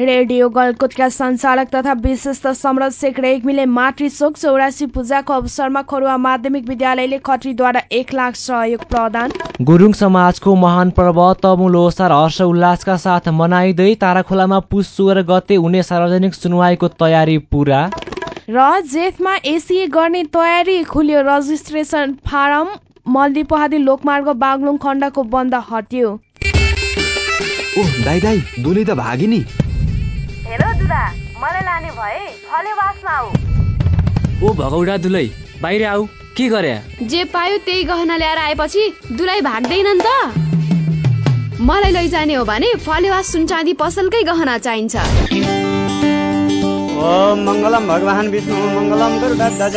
Radio गलकुटका सञ्चालक तथा विशिष्ट संरक्षक रेग्मीले मातृशोक चौरासी पूजाको अवसरमा खरुवा माध्यमिक विद्यालयले खत्रीद्वारा एक लाख सहयोग प्रदान। गुरुङ समाजको महान पर्व तमु लोसार हर्ष उल्लासका साथ मनाइँदै ताराखोलामा पुस सोह्र गते हुने सार्वजनिक सुनवाईको तयारी पुरा। र जेठमा एसिए गर्ने तयारी खुल्यो रजिस्ट्रेसन फारम मल्दी पहाडी लोकमार्ग बागलुङ खण्डको बन्द हट्यो। ओह दाई दाई दुली त भागी दुदा मलाई लाने भए फले बासमा आऊ। ओ भगौडा दुलै बाहिर आऊ के गरे? जे पायो त्यही गहना ल्याएर आएपछि दुलाई भाग्दैन नि त। मलाई लैजाने हो भने फलेवास सुनचाँदी पसलकै गहना चाहिन्छ। ओम मङ्गलम भगवान् विष्णु मङ्गलम गरुडध्वज।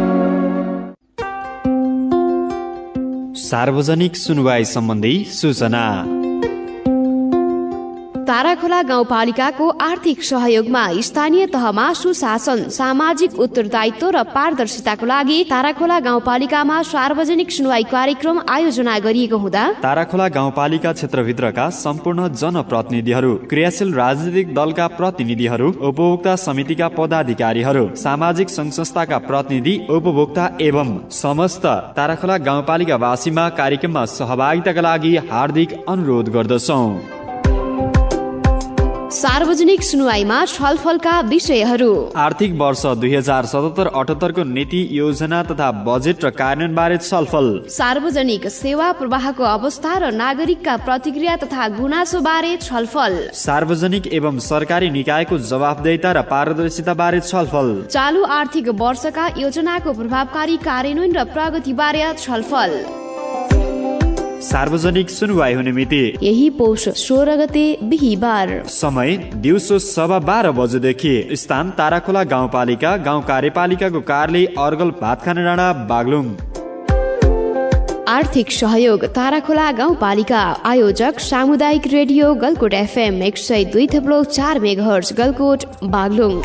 सार्वजनिक सुनवाई सम्बन्धी सूचना। ताराखोला गाउँपालिकाको आर्थिक सहयोगमा स्थानीय तहमा सुशासन सामाजिक उत्तरदायित्व र पारदर्शिताको लागि ताराखोला गाउँपालिकामा सार्वजनिक सुनवाई कार्यक्रम आयोजना गरिएको हुँदा ताराखोला गाउँपालिका क्षेत्रभित्रका सम्पूर्ण जनप्रतिनिधिहरू क्रियाशील राजनीतिक दलका प्रतिनिधिहरू उपभोक्ता समितिका पदाधिकारीहरू सामाजिक सङ्घ संस्थाका प्रतिनिधि उपभोक्ता एवं समस्त ताराखोला गाउँपालिकावासीमा कार्यक्रममा सहभागिताका लागि हार्दिक अनुरोध गर्दछौँ। सार्वजनिक सुनवाईमा छलफलका विषयहरू। आर्थिक वर्ष दुई हजार सतहत्तर अठहत्तरको नीति योजना तथा बजेट र कार्यान्वयन बारे छलफल। सार्वजनिक सेवा प्रवाहको अवस्था र नागरिकका प्रतिक्रिया तथा गुनासो बारे छलफल। सार्वजनिक एवं सरकारी निकायको जवाफदेहिता र पारदर्शिता बारे छलफल। चालु आर्थिक वर्षका योजनाको प्रभावकारी कार्यान्वयन र प्रगति बारे छलफल। सार्वजनिक सुनवाई हुने मिति। यही पौष सोह्र गते बिहिबार। समय दिउँसो सभा बाह्र बजेदेखि स्थान ताराखोला गाउँपालिका गाउँ कार्यपालिकाको कार्यालय अर्गल भातखाना डाँडा बागलुङ। आर्थिक सहयोग ताराखोला गाउँपालिका आयोजक सामुदायिक रेडियो गलकोट एफएम एक सय दुई थप्लो चार मेघर्स गलकोट बागलुङ।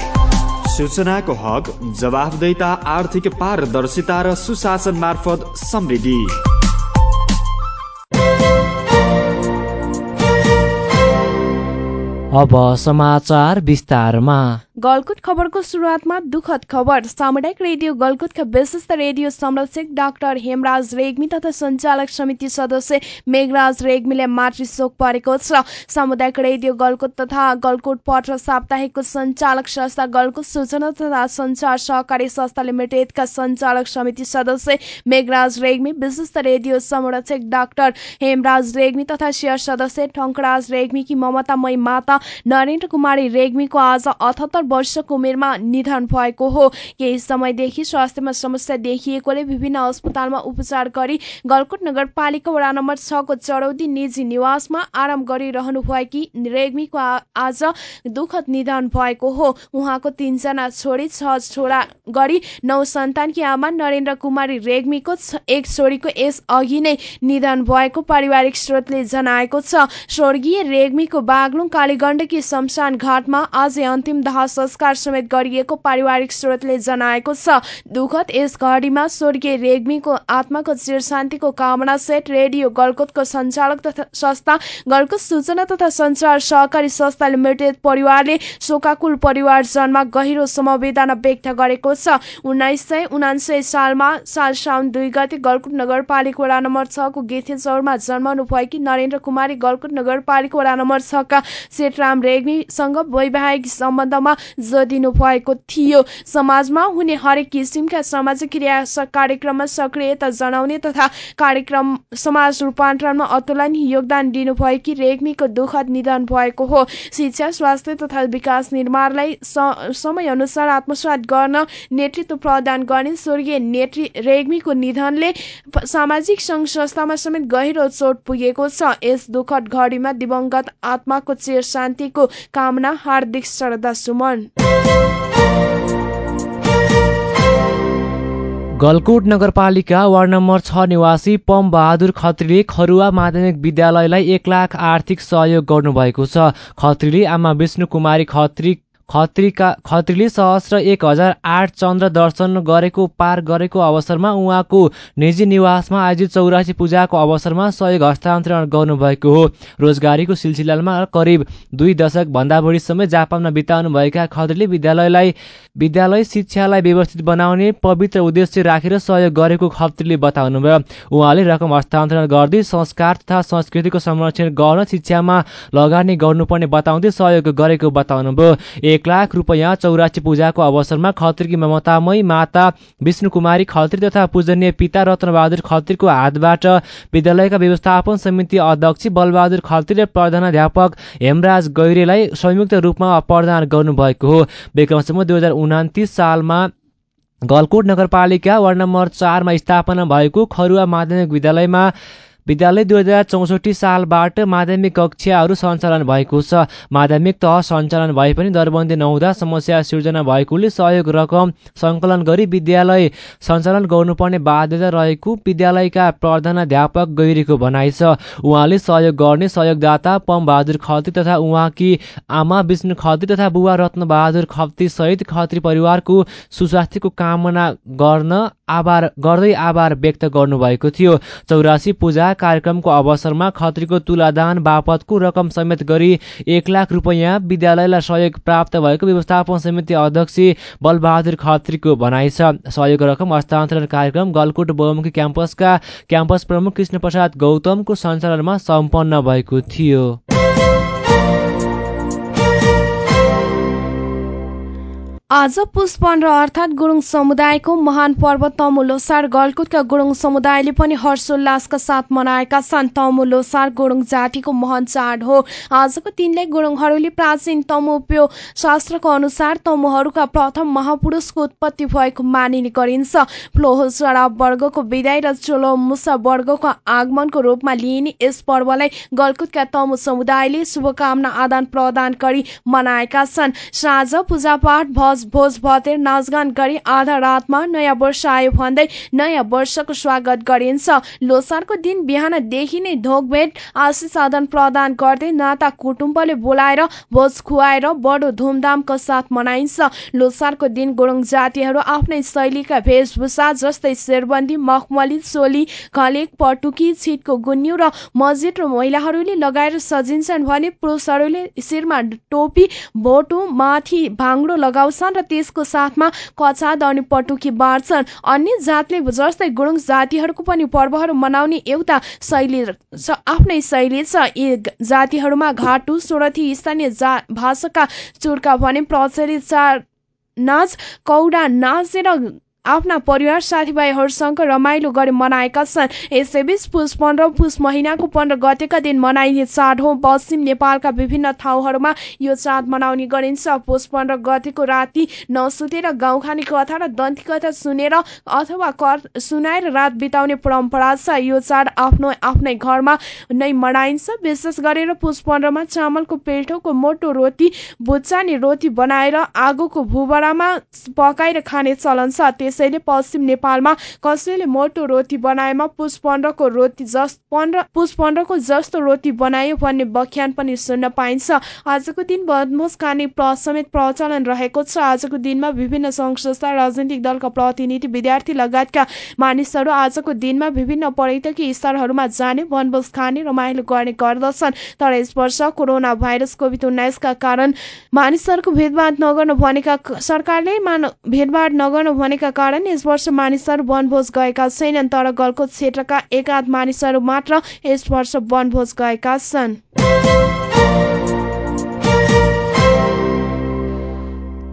सूचनाको हक जवाफदेहिता आर्थिक पारदर्शिता र सुशासन मार्फत समृद्धि। अब समाचार विस्तारमा। गलकुट खबरको सुरुवातमा दुखद खबर। सामुदायिक रेडियो गलकुटका विशिष्ट रेडियो संरक्षक डाक्टर हेमराज रेग्मी तथा सञ्चालक समिति सदस्य मेघराज रेग्मीले मातृशोक परेको छ। सामुदायिक रेडियो गलकुट तथा गलकुट पत्र साप्ताहिकको सञ्चालक संस्था गलकुट सूचना तथा सञ्चार सहकारी संस्था लिमिटेडका सञ्चालक समिति सदस्य मेघराज रेग्मी विशिष्ट रेडियो संरक्षक डाक्टर हेमराज रेग्मी तथा शेयर सदस्य टङ्कराज रेग्मीकी ममतामयी माता नरेन्द्र कुमारी रेग्मीको आज अठहत्तर वर्षको उमेरमा निधन भएको हो। केही समयदेखि स्वास्थ्यमा समस्या देखिएकोले विभिन्न अस्पतालमा उपचार गरी गलकोट नगरपालिका वडा नम्बर छको चरौदी निजी निवासमा आराम गरिरहनु भएकी रेग्मीको आज दुखद निधन भएको हो। उहाँको तीनजना छोरी छ छोरा गरी नौ सन्तानकी आमा नरेन्द्र कुमारी रेग्मीको एक छोरीको यस अघि नै निधन भएको पारिवारिक स्रोतले जनाएको छ। स्वर्गीय रेग्मीको बागलुङ कालीगण्डकी शमशान घाटमा आज अन्तिम दाह संस्कार समेत गरिएको पारिवारिक स्रोतले जनाएको छ। दुखद यस घडीमा स्वर्गीय रेग्मीको आत्माको चिर शान्तिको कामना सेट रेडियो गलकोतको सञ्चालक तथा संस्था गलकोत सूचना तथा सञ्चार सहकारी संस्था लिमिटेड परिवारले शोकाकुल परिवारजनमा गहिरो समवेदना व्यक्त गरेको छ। उन्नाइस सय उनान्सय सालमा साल साउन दुई गते गलकुट नगरपालिका वडा नम्बर छको गेथे चौरमा जन्मनु भएकी नरेन्द्र कुमारी गलकुट नगरपालिका वडा नम्बर छका सेठराम रेग्मीसँग वैवाहिक सम्बन्धमा जोडिनु भएको थियो। समाजमा हुने हरेक किसिमका सामाजिक क्रिया कार्यक्रममा सक्रियता जनाउने तथा कार्यक्रम समाज रूपान्तरणमा अतुलनीय योगदान दिनुभएकी रेग्मीको दुःखद निधन भएको हो। शिक्षा स्वास्थ्य तथा विकास निर्माणलाई समयअनुसार आत्मसात गर्न नेतृत्व प्रदान गर्ने स्वर्गीय नेत्री रेग्मीको निधनले सामाजिक सङ्घ संस्थामा समेत गहिरो चोट पुगेको छ। यस दुःखद घडीमा दिवंगत आत्माको चिर शान्तिको कामना हार्दिक श्रद्धा सुमन। गलकोट नगरपालिका वार्ड नम्बर छ निवासी पम बहादुर खत्रीले खरुवा माध्यमिक विद्यालयलाई एक लाख आर्थिक सहयोग गर्नुभएको छ। खत्रीले आमा विष्णु कुमारी खत्री खत्रीका खत्रीले सहस्र एक हजार आठ चन्द्र दर्शन गरेको पार गरेको अवसरमा उहाँको निजी निवासमा आयोजित चौरासी पूजाको अवसरमा सहयोग हस्तान्तरण गर्नुभएको हो। रोजगारीको सिलसिलामा करिब दुई दशक भन्दा बढी समय जापानमा बिताउनुभएका खत्रीले विद्यालयलाई विद्यालय शिक्षालाई व्यवस्थित बनाउने पवित्र उद्देश्य राखेर सहयोग गरेको खत्रीले बताउनुभयो। उहाँले रकम हस्तान्तरण गर्दै संस्कार तथा संस्कृतिको संरक्षण गर्न शिक्षामा लगानी गर्नुपर्ने बताउँदै सहयोग गरेको बताउनुभयो। एक लाख रुपियाँ चौरासी पूजाको अवसरमा खत्रीकी ममतामय माता विष्णु कुमारी खत्री तथा पूजनीय पिता रत्नबहादुर खत्रीको हातबाट विद्यालयका व्यवस्थापन समिति अध्यक्ष बलबहादुर खत्री र प्रधानाध्यापक हेमराज गैरेलाई संयुक्त रूपमा प्रदान गर्नुभएको हो। विक्रमसम्म दुई हजार उनातिस सालमा गलकोट नगरपालिका वार्ड नम्बर चारमा स्थापना भएको खरुवा माध्यमिक विद्यालयमा विद्यालय दुई हजार चौसठी सालबाट माध्यमिक कक्षाहरू सञ्चालन भएको छ। माध्यमिक तह सञ्चालन भए पनि दरबन्दी नहुँदा समस्या सिर्जना भएकोले सहयोग रकम सङ्कलन गरी विद्यालय सञ्चालन गर्नुपर्ने बाध्यता रहेको विद्यालयका प्रधानाध्यापक गैरीको भनाइ छ। उहाँले सहयोग गर्ने सहयोगदाता पम बहादुर खत्री तथा उहाँकी आमा विष्णु खत्री तथा बुवा रत्नबहादुर खत्री सहित खत्री परिवारको सुस्वास्थ्यको कामना गर्न आभार गर्दै आभार व्यक्त गर्नुभएको थियो। चौरासी पूजा कार्यक्रमको अवसरमा खत्रीको तुलादान बापतको रकम समेत गरी एक लाख रुपियाँ विद्यालयलाई सहयोग प्राप्त भएको व्यवस्थापन समिति अध्यक्ष बलबहादुर खत्रीको भनाइ छ। सहयोग रकम हस्तान्तरण कार्यक्रम गलकोट बहुमुखी क्याम्पसका क्याम्पस प्रमुख कृष्ण प्रसाद गौतमको सञ्चालनमा सम्पन्न भएको थियो। आज पुष पन्ध्र अर्थात् गुरुङ समुदायको महान पर्व तमु लोसार गलकुटका गुरुङ समुदायले पनि हर्षोल्लासका साथ मनाएका छन्। तमु लोसार गुरुङ जातिको महान चाड हो। आजको दिनले गुरुङहरूले प्राचीन तमुप्यो शास्त्रको अनुसार तमुहरूका प्रथम महापुरुषको उत्पत्ति भएको मानिने गरिन्छ। फ्लोहो चढा वर्गको विदाय र चोलो मुसा वर्गको आगमनको रूपमा लिइने यस पर्वलाई गलकुटका तमु समुदायले शुभकामना आदान प्रदान गरी मनाएका छन्। साँझ पूजापाठ भज भतेर नाचगान गरी आधा रातमा नयाँ वर्ष आयो भन्दै नयाँ वर्षको स्वागत गरिन्छ। लोसारको दिन बिहानदेखि नै ढोकभेट आशिष आदान प्रदान गर्दै नाता कुटुम्बले बोलाएर भोज खुवाएर बडो धुमधामको साथ मनाइन्छ। लोसारको दिन गुरुङ जातिहरू आफ्नै शैलीका वेशभूषा जस्तै शेरबन्दी मखमली चोली घलेक पटुकी छिटको गुन्यु र मस्जिद र महिलाहरूले लगाएर सजिन्छन् भने पुरुषहरूले शिरमा टोपी भोटो माथि भाङ्रो र त्यसको साथमा कछाद अनि पटुकी बाँड्छन् अन्य जातले जस्तै गुरुङ जातिहरूको पनि पर्वहरू मनाउने एउटा शैली आफ्नै शैली छ। यी जातिहरूमा घाटु सोरथी स्थानीय जा भाषाका चुर्का भने प्रचलित चाड नाच कौडा नाच र आफ्ना परिवार साथीभाइहरूसँग रमाइलो गरी मनाएका छन्। यसैबीच पुष पन्ध्र पुष महिनाको पन्ध्र गतेका दिन मनाइने चाड हो पश्चिम नेपालका विभिन्न ठाउँहरूमा यो चाड मनाउने गरिन्छ। पुष पन्ध्र गतेको राति नसुतेर गाउँ खाने कथा र दन्ती कथा सुनेर अथवा कर सुनाएर रात बिताउने परम्परा छ। यो चाड आफ्नो आफ्नै घरमा नै मनाइन्छ। विशेष गरेर पुष पन्ध्रमा चामलको पेल्टोको मोटो रोटी बुच्चाने रोटी बनाएर आगोको भुबरामा पकाएर खाने चलन छ। त्यसैले पश्चिम नेपालमा कसैले मोटो रोटी बनाएमा पुष पन्ध्रको रोटी जस पन्ध्र पुष पन्ध्रको जस्तो रोटी बनायो भन्ने व्याख्यान पनि सुन्न पाइन्छ। आजको दिन बनभोज खाने समेत प्रचलन रहेको छ। आजको दिनमा विभिन्न सङ्घ संस्था राजनैतिक दलका प्रतिनिधि विद्यार्थी लगायतका मानिसहरू आजको दिनमा विभिन्न पर्यटकीय स्थलहरूमा जाने वनभोज खाने रमाइलो गर्ने गर्दछन्। तर यस वर्ष कोरोना भाइरस कोभिड उन्नाइसका कारण मानिसहरूको भेदभाद नगर्नु भनेका सरकारले मान भेदभाड नगर्नु भनेका कारण यस वर्ष मानिसहरू वनभोज गएका छैनन् तर गलकोट क्षेत्रका एकाध मानिसहरू मात्र यस वर्ष वनभोज गएका छन्।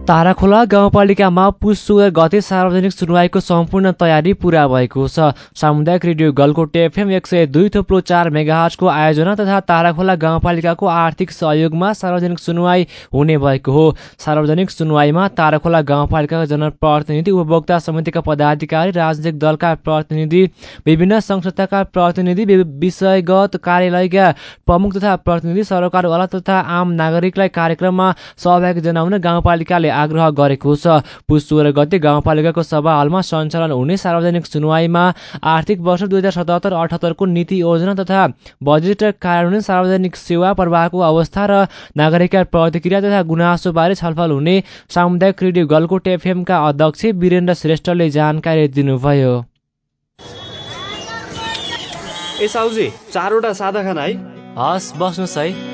ताराखोला गाउँपालिकामा पुस सोह्र गते सार्वजनिक सुनवाईको सम्पूर्ण तयारी पूरा भएको छ। सामुदायिक रेडियो गलकोट एफएम एक सय दुई थोप्लो चार मेगाहजको आयोजना तथा ताराखोला गाउँपालिकाको आर्थिक सहयोगमा सार्वजनिक सुनवाई हुने भएको हो। सार्वजनिक सुनवाईमा ताराखोला गाउँपालिकाका जनप्रतिनिधि उपभोक्ता समितिका पदाधिकारी राजनीतिक दलका प्रतिनिधि विभिन्न संस्थाका प्रतिनिधि विषयगत कार्यालयका प्रमुख तथा प्रतिनिधि सरकारवाला तथा आम नागरिकलाई कार्यक्रममा सहभागी जनाउन गाउँपालिकाले आग्रह गरेको छ। पुस सोह्र गते गाउँपालिकाको सभा हलमा सञ्चालन हुने सार्वजनिक सुनवाईमा आर्थिक वर्ष दुई हजार सतहत्तर अठहत्तरको नीति योजना तथा बजेट कार्यान्वयन सार्वजनिक सेवा प्रवाहको अवस्था र नागरिकका प्रतिक्रिया तथा गुनासोबारे छलफल हुने सामुदायिक रेडियो गलकोट एफएमका अध्यक्ष वीरेन्द्र श्रेष्ठले जानकारी दिनुभयो। ए साउजी चारवटा सादा खाना है? हस् बस्नुहोस् है।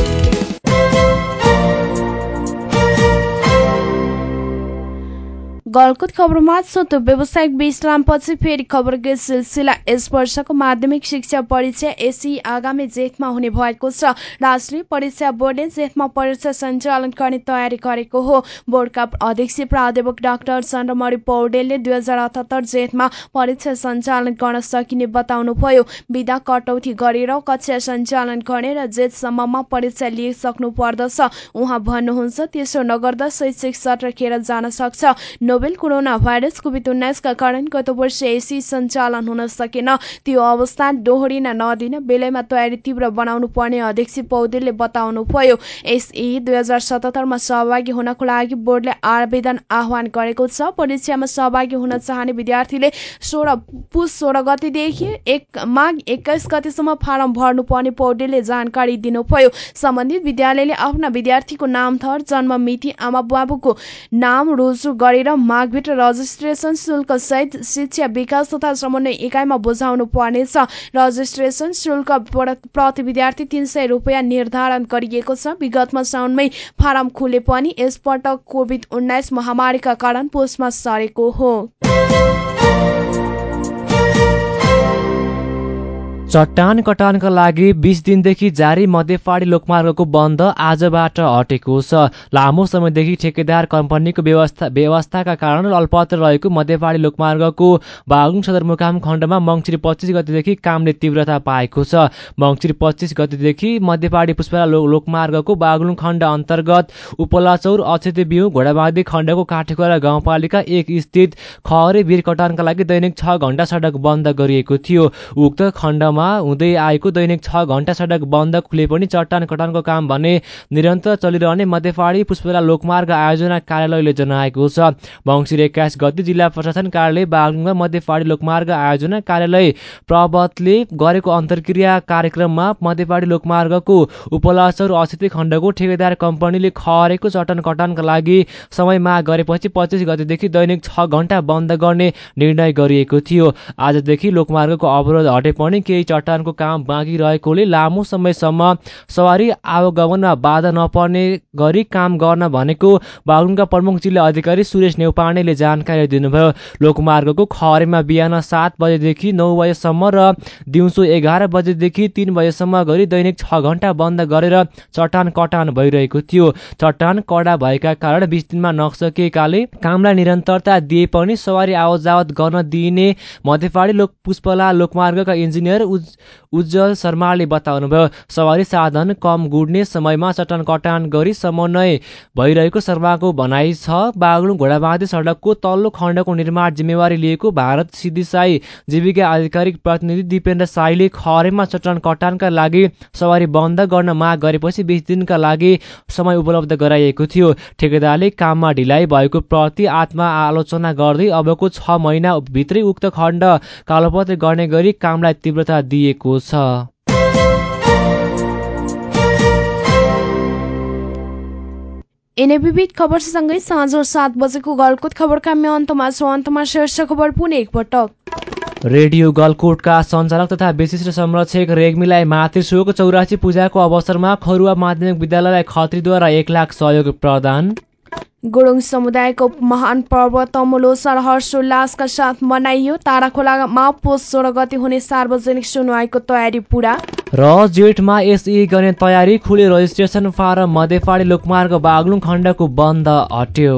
गलकुत खबरमा छोटो व्यावसायिक विश्रामपछि फेरि खबरको सिलसिला यस वर्षको माध्यमिक शिक्षा परीक्षा एसी आगामी जेठमा हुने भएको छ। राष्ट्रिय परीक्षा बोर्डले जेठमा परीक्षा सञ्चालन गर्ने तयारी गरेको हो। बोर्डका अध्यक्ष प्राध्यापक डाक्टर चन्द्रमणि पौडेलले दुई हजार अठहत्तर जेठमा परीक्षा सञ्चालन गर्न सकिने बताउनुभयो। विधा कटौती गरेर कक्षा सञ्चालन गर्ने र जेठसम्ममा परीक्षा लिइसक्नु पर्दछ। उहाँ भन्नुहुन्छ त्यसो नगर्दा शैक्षिक सत्र खेर जान सक्छ। नोबेल कोरोना भाइरस कोभिड उन्नाइसका कारण गत वर्ष एसी सञ्चालन हुन सकेन। त्यो अवस्था दोहोरिन नदिन बेलैमा तयारी तीव्र बनाउनु पर्ने अध्यक्ष पौडेलले बताउनुभयो। एसई दुई हजार सतहत्तरमा सहभागी हुनको लागि बोर्डले आवेदन आह्वान गरेको छ। परीक्षामा सहभागी हुन चाहने विद्यार्थीले सोह्र पुस सोह्र गतिदेखि एक माघ एक्काइस गतिसम्म फारम भर्नुपर्ने पौडेलले जानकारी दिनुभयो। सम्बन्धित विद्यालयले आफ्ना विद्यार्थीको नाम थर जन्म मिति आमा बाबुको नाम रुजु गरेर माघभित्र रजिस्ट्रेसन शुल्क सहित शिक्षा विकास तथा समन्वय इकाइमा बुझाउनु पर्नेछ। रजिस्ट्रेसन शुल्क प्रति विद्यार्थी तीन सय रुपियाँ निर्धारण गरिएको छ। विगतमा साउनमै फारम खुले पनि यसपटक कोभिड उन्नाइस महामारीका कारण पोस्टमा सरेको हो। चट्टान कटानका लागि बिस दिनदेखि जारी मध्यपाडी लोकमार्गको बन्द आजबाट हटेको छ। लामो समयदेखि ठेकेदार कम्पनीको व्यवस्था व्यवस्थाका कारण अल्पत्र रहेको मध्यपाडी लोकमार्गको बागुङ सदरमुकाम खण्डमा मङ्सिर पच्चिस गतिदेखि कामले तीव्रता पाएको छ। मङ्सिर पच्चिस गतिदेखि मध्यपाडी पुष्पला लो, लोकमार्गको बागलुङ खण्ड अन्तर्गत उपलाचौर अक्षेत्र बिउ घोडाबादी खण्डको काठेकोला गाउँपालिका एक स्थित खहरे वीर कटानका लागि दैनिक छ घण्टा सडक बन्द गरिएको थियो। उक्त खण्डमा हुँदै आएको दैनिक छ घण्टा सडक बन्द खुले पनि चट्टान कटानको काम भने निरन्तर चलिरहने मध्यपाडी पुष्पला लोकमार्ग आयोजना कार्यालयले जनाएको छ। मङ्सिर एक्काइस गति जिल्ला प्रशासन कार्यालय बागलुङमा मध्यपाडी लोकमार्ग आयोजना कार्यालय प्रबतले गरेको अन्तर्क्रिया कार्यक्रममा मध्यपाडी लोकमार्गको उपलासर अस्थित खण्डको ठेकेदार कम्पनीले खरेको चट्टान कटानका लागि समय माग गरेपछि पच्चिस गतिदेखि दैनिक छ घण्टा बन्द गर्ने निर्णय गरिएको थियो। आजदेखि लोकमार्गको अवरोध हटे पनि केही चट्टानको काम बाँकी रहेकोले लामो समयसम्म सवारी आवागमनमा बाधा नपर्ने गरी काम गर्न भनेको बागलुङका प्रमुख जिल्ला अधिकारी सुरेश नेउपानेले जानकारी दिनुभयो। लोकमार्गको खरेमा बिहान सात बजेदेखि नौ बजेसम्म र दिउँसो एघार बजेदेखि तिन बजेसम्म गरी दैनिक छ घन्टा बन्द गरेर चट्टान कटान भइरहेको थियो। चट्टान कडा भएका कारण बिस दिनमा नसकेकाले कामलाई निरन्तरता दिए पनि सवारी आवत जावत गर्न दिइने मध्यपाडी लोक पुष्पला लोकमार्गका इन्जिनियर उज्जवल शर्माले बताउनुभयो सवारी साधन कम गुड्ने समयमा चट्टान कटान गरी समन्वय भइरहेको शर्माको भनाइ छ। बागलुङ घोडाबाँधी सडकको तल्लो खण्डको निर्माण जिम्मेवारी लिएको भारत सिद्धिसाई जीविका आधिकारिक प्रतिनिधि दिपेन्द्र साईले खरेमा चट्टान कटानका लागि सवारी बन्द गर्न माग गरेपछि बिस दिनका लागि समय उपलब्ध गराइएको थियो। ठेकेदारले काममा ढिलाइ भएको प्रति आत्मा आलोचना गर्दै अबको छ महिना भित्रै उक्त खण्ड कालोपत्र गर्ने गरी कामलाई तीव्रता दिएको छ। विविध खबरसँगै साँझ सात बजेको गलकुत खबरका अन्तमा छ। अन्तमा शीर्ष खबर पुनः एकपटक रेडियो गलकोटका सञ्चालक तथा विशिष्ट संरक्षक रेग्मीलाई मातृशोक चौरासी पूजाको अवसरमा खरुवा माध्यमिक विद्यालयलाई खत्रीद्वारा एक लाख सहयोग प्रदान। गुरुङ समुदायको महान पर्व तमुलोसर हर्षोल्लासका साथ मनाइयो। ताराखोलामा पोष सोह्र गति हुने सार्वजनिक सुनवाईको तयारी पुरा। र जेठमा एसई गर्ने तयारी खुले रजिस्ट्रेसन फारम मध्यपाडी लोकमार्ग बागलुङ खण्डको बन्द हट्यो